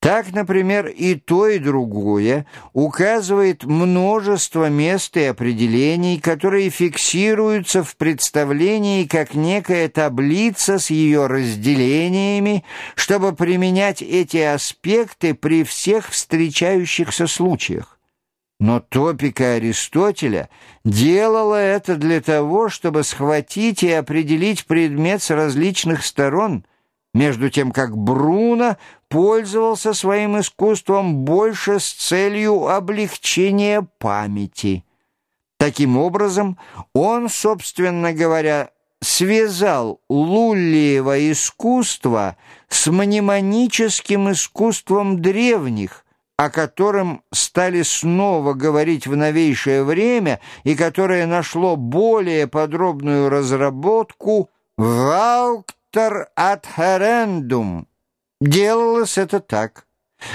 Так, например, и то, и другое указывает множество мест и определений, которые фиксируются в представлении как некая таблица с ее разделениями, чтобы применять эти аспекты при всех встречающихся случаях. Но топика Аристотеля делала это для того, чтобы схватить и определить предмет с различных сторон – между тем как Бруно пользовался своим искусством больше с целью облегчения памяти. Таким образом, он, собственно говоря, связал Луллиево искусство с мнемоническим искусством древних, о котором стали снова говорить в новейшее время и которое нашло более подробную разработку в Аукт «Lector ad herendum». Делалось это так.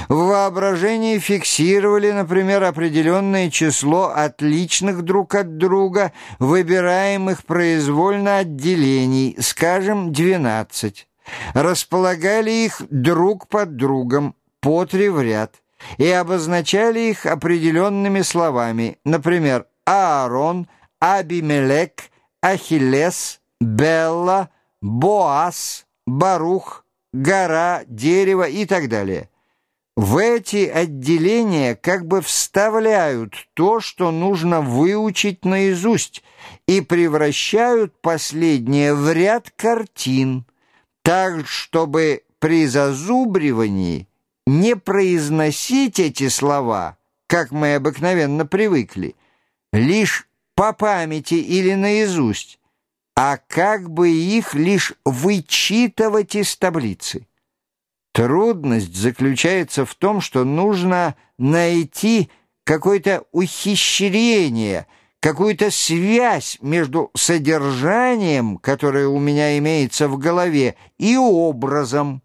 В воображении фиксировали, например, определенное число отличных друг от друга, выбираемых произвольно отделений, скажем, 12. Располагали их друг под другом, по три в ряд, и обозначали их определенными словами, например, Аарон, Абимелек, Ахиллес, Белла, Боас, Барух, гора, дерево и так далее. В эти отделения как бы вставляют то, что нужно выучить наизусть, и превращают последнее в ряд картин, так, чтобы при зазубривании не произносить эти слова, как мы обыкновенно привыкли, лишь по памяти или наизусть, а как бы их лишь вычитывать из таблицы. Трудность заключается в том, что нужно найти какое-то ухищрение, какую-то связь между содержанием, которое у меня имеется в голове, и образом.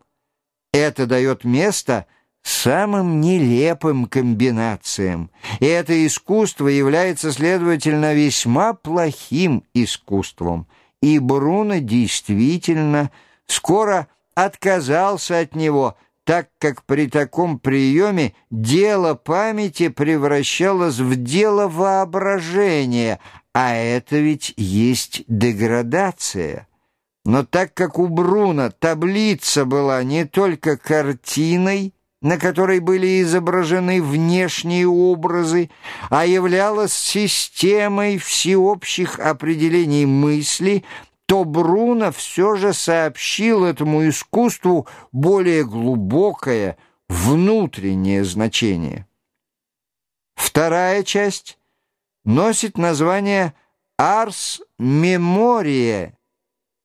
Это дает место самым нелепым комбинациям, и это искусство является, следовательно, весьма плохим искусством – и Бруно действительно скоро отказался от него, так как при таком приеме дело памяти превращалось в дело воображения, а это ведь есть деградация. Но так как у Бруно таблица была не только картиной, на которой были изображены внешние образы, а являлась системой всеобщих определений мысли, то Бруно все же сообщил этому искусству более глубокое, внутреннее значение. Вторая часть носит название «Арс Мемория».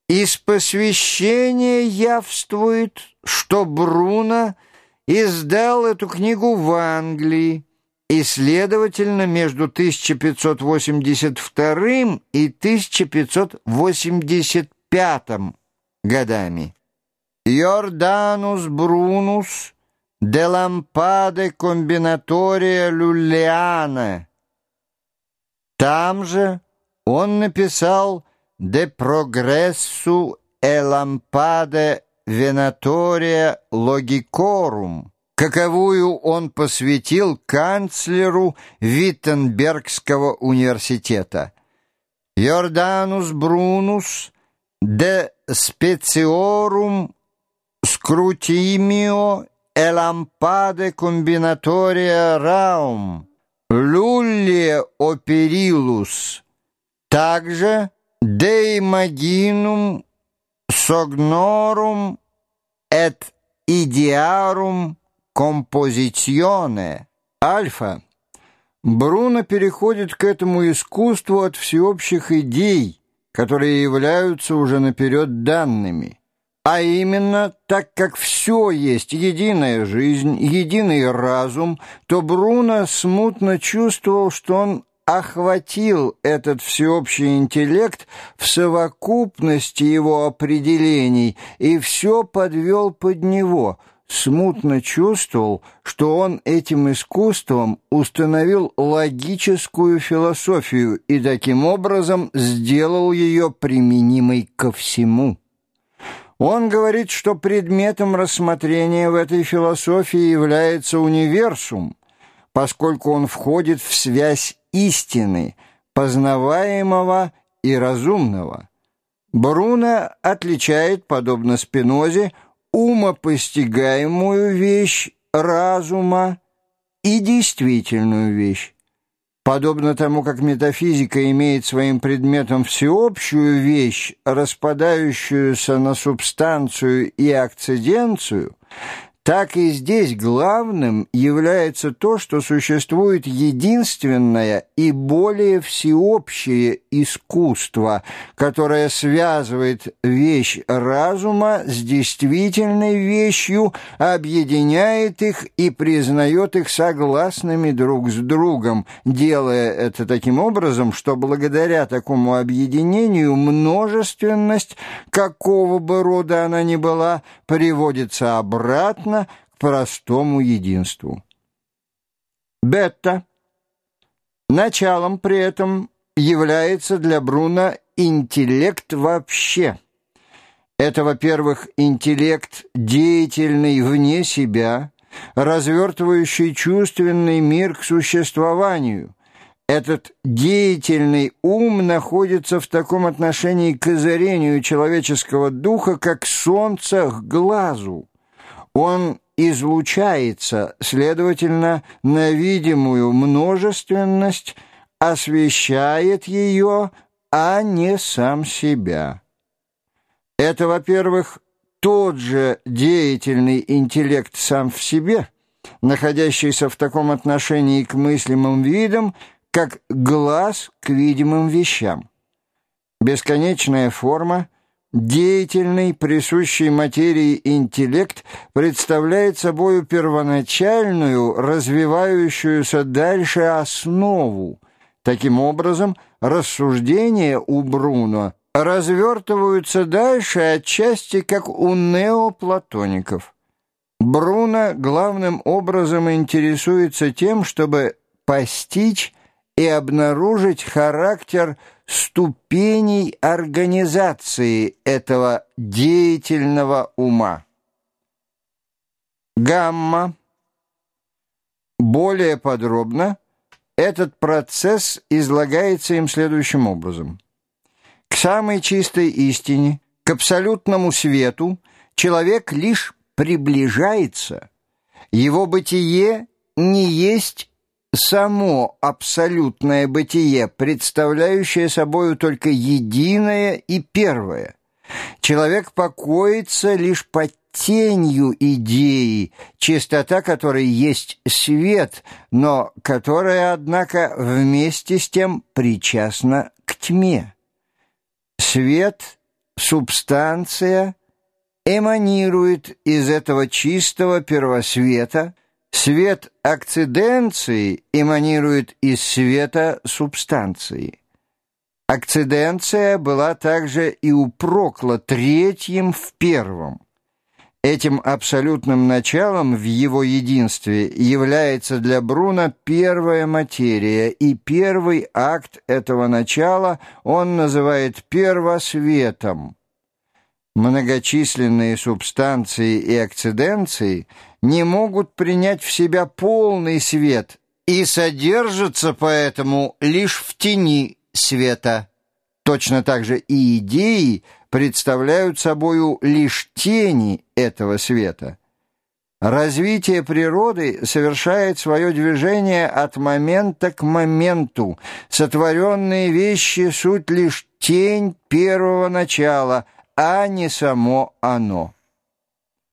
Из посвящения явствует, что Бруно – издал эту книгу в Англии и, следовательно, между 1582 и 1585 годами. Йорданус Брунус де лампаде комбинатория люлиана. Там же он написал «De progressu e lampade Венатория Логикорум, каковую он посвятил канцлеру Виттенбергского университета. Йорданус Брунус де специорум скрутимио e лампаде комбинатория раум лулле оперилус также de imaginum sognorum et idearum compositione. Альфа. Бруно переходит к этому искусству от всеобщих идей, которые являются уже наперед данными. А именно, так как все есть единая жизнь, единый разум, то Бруно смутно чувствовал, что он охватил этот всеобщий интеллект в совокупности его определений и все подвел под него, смутно чувствовал, что он этим искусством установил логическую философию и таким образом сделал ее применимой ко всему. Он говорит, что предметом рассмотрения в этой философии является универсум, поскольку он входит в связь истины, познаваемого и разумного. Бруно отличает, подобно Спинозе, умопостигаемую вещь разума и действительную вещь. Подобно тому, как метафизика имеет своим предметом всеобщую вещь, распадающуюся на субстанцию и акциденцию, так и здесь главным является то, что существует единственное и более всеобщее искусство, которое связывает вещь разума с действительной вещью, объединяет их и признает их согласными друг с другом, делая это таким образом, что благодаря такому объединению множественность, какого бы рода она ни была, приводится обратно равно к простому единству. Бетта. Началом при этом является для Бруно интеллект вообще. Это, во-первых, интеллект деятельный вне себя, развертывающий чувственный мир к существованию. Этот деятельный ум находится в таком отношении к озарению человеческого духа, как солнце к глазу. Он излучается, следовательно, на видимую множественность, освещает ее, а не сам себя. Это, во-первых, тот же деятельный интеллект сам в себе, находящийся в таком отношении к мыслимым видам, как глаз к видимым вещам. Бесконечная форма — Деятельный, присущий материи интеллект представляет собою первоначальную, развивающуюся дальше основу. Таким образом, рассуждения у Бруно развертываются дальше отчасти, как у неоплатоников. Бруно главным образом интересуется тем, чтобы постичь и обнаружить характер ступеней организации этого деятельного ума. Гамма. Более подробно этот процесс излагается им следующим образом. К самой чистой истине, к абсолютному свету человек лишь приближается. Его бытие не есть само абсолютное бытие, представляющее собою только единое и первое. Человек покоится лишь под тенью идеи, чистота которой есть свет, но которая, однако, вместе с тем причастна к тьме. Свет, субстанция, эманирует из этого чистого первосвета – Свет акциденции эманирует из света субстанции. Акциденция была также и у Прокла третьим в первом. Этим абсолютным началом в его единстве является для Бруна первая материя, и первый акт этого начала он называет первосветом. Многочисленные субстанции и акциденции не могут принять в себя полный свет и содержатся поэтому лишь в тени света. Точно так же и идеи представляют собою лишь тени этого света. Развитие природы совершает свое движение от момента к моменту. Сотворенные вещи — суть лишь тень первого начала — а не само оно.